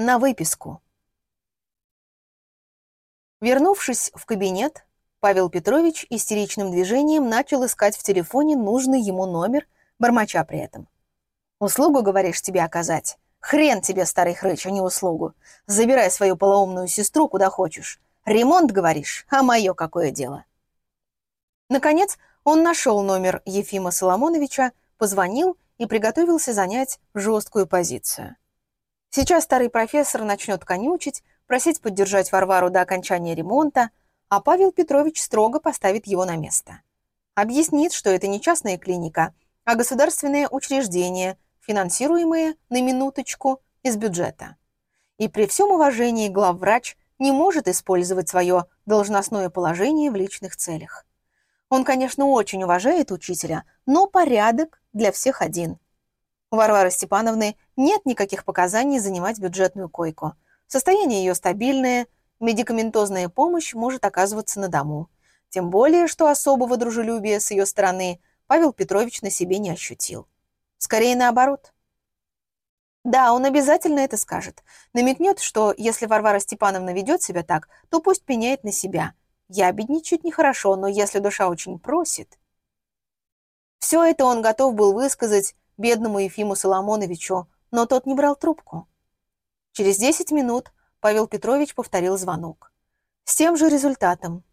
На выписку. Вернувшись в кабинет, Павел Петрович истеричным движением начал искать в телефоне нужный ему номер, бормоча при этом. «Услугу, говоришь, тебе оказать? Хрен тебе, старый хрыч, а не услугу. Забирай свою полоумную сестру куда хочешь. Ремонт, говоришь, а мое какое дело?» Наконец, он нашел номер Ефима Соломоновича, позвонил и приготовился занять жесткую позицию. Сейчас старый профессор начнет конючить, просить поддержать Варвару до окончания ремонта, а Павел Петрович строго поставит его на место. Объяснит, что это не частная клиника, а государственное учреждение, финансируемое, на минуточку, из бюджета. И при всем уважении главврач не может использовать свое должностное положение в личных целях. Он, конечно, очень уважает учителя, но порядок для всех один – у Варвары Степановны нет никаких показаний занимать бюджетную койку. Состояние ее стабильное, медикаментозная помощь может оказываться на дому. Тем более, что особого дружелюбия с ее стороны Павел Петрович на себе не ощутил. Скорее наоборот. Да, он обязательно это скажет. Намекнет, что если Варвара Степановна ведет себя так, то пусть пеняет на себя. Я бедничать нехорошо, но если душа очень просит... Все это он готов был высказать бедному Ефиму Соломоновичу, но тот не брал трубку. Через 10 минут Павел Петрович повторил звонок. С тем же результатом.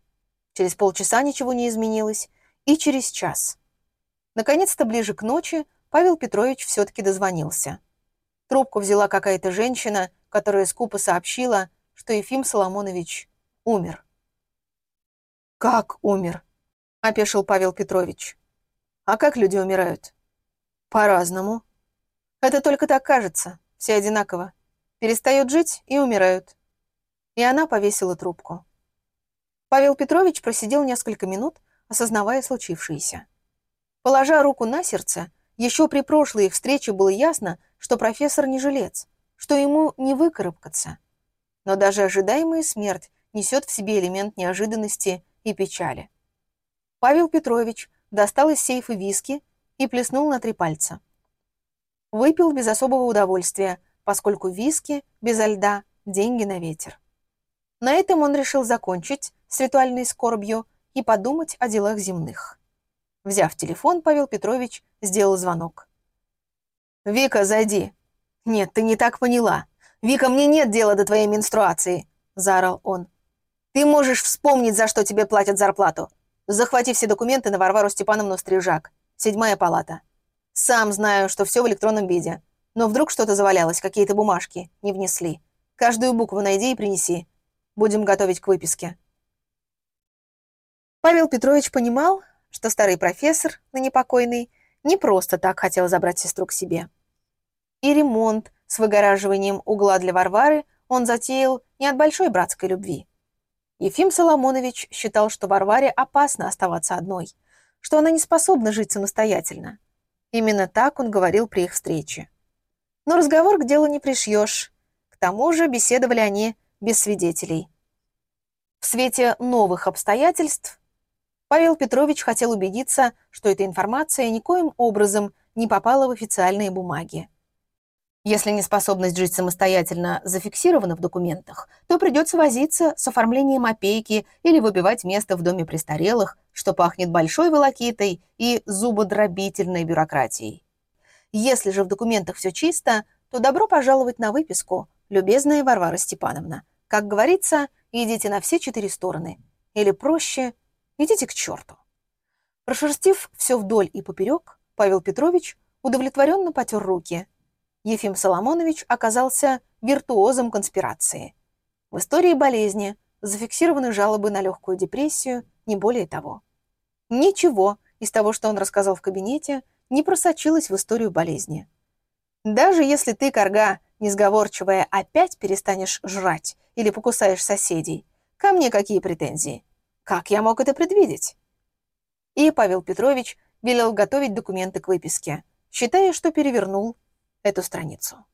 Через полчаса ничего не изменилось, и через час. Наконец-то ближе к ночи Павел Петрович все-таки дозвонился. Трубку взяла какая-то женщина, которая скупо сообщила, что Ефим Соломонович умер. «Как умер?» – опешил Павел Петрович. «А как люди умирают?» По-разному. Это только так кажется. Все одинаково. Перестают жить и умирают. И она повесила трубку. Павел Петрович просидел несколько минут, осознавая случившееся. Положа руку на сердце, еще при прошлой их встрече было ясно, что профессор не жилец, что ему не выкарабкаться. Но даже ожидаемая смерть несет в себе элемент неожиданности и печали. Павел Петрович достал из сейфа виски и плеснул на три пальца. Выпил без особого удовольствия, поскольку виски без льда – деньги на ветер. На этом он решил закончить с ритуальной скорбью и подумать о делах земных. Взяв телефон, Павел Петрович сделал звонок. «Вика, зайди». «Нет, ты не так поняла. Вика, мне нет дела до твоей менструации», – заорал он. «Ты можешь вспомнить, за что тебе платят зарплату. Захвати все документы на Варвару Степановну Стрижак. Седьмая палата. Сам знаю, что все в электронном виде. Но вдруг что-то завалялось, какие-то бумажки не внесли. Каждую букву найди и принеси. Будем готовить к выписке. Павел Петрович понимал, что старый профессор, ныне покойный, не просто так хотел забрать сестру к себе. И ремонт с выгораживанием угла для Варвары он затеял не от большой братской любви. Ефим Соломонович считал, что Варваре опасно оставаться одной – что она не способна жить самостоятельно. Именно так он говорил при их встрече. Но разговор к делу не пришьешь. К тому же беседовали они без свидетелей. В свете новых обстоятельств Павел Петрович хотел убедиться, что эта информация никоим образом не попала в официальные бумаги. Если неспособность жить самостоятельно зафиксирована в документах, то придется возиться с оформлением опеки или выбивать место в доме престарелых, что пахнет большой волокитой и зубодробительной бюрократией. Если же в документах все чисто, то добро пожаловать на выписку, любезная Варвара Степановна. Как говорится, идите на все четыре стороны. Или проще, идите к черту. Прошерстив все вдоль и поперек, Павел Петрович удовлетворенно потер руки – Ефим Соломонович оказался виртуозом конспирации. В истории болезни зафиксированы жалобы на легкую депрессию, не более того. Ничего из того, что он рассказал в кабинете, не просочилось в историю болезни. Даже если ты, корга, несговорчивая, опять перестанешь жрать или покусаешь соседей, ко мне какие претензии? Как я мог это предвидеть? И Павел Петрович велел готовить документы к выписке, считая, что перевернул эту страницу.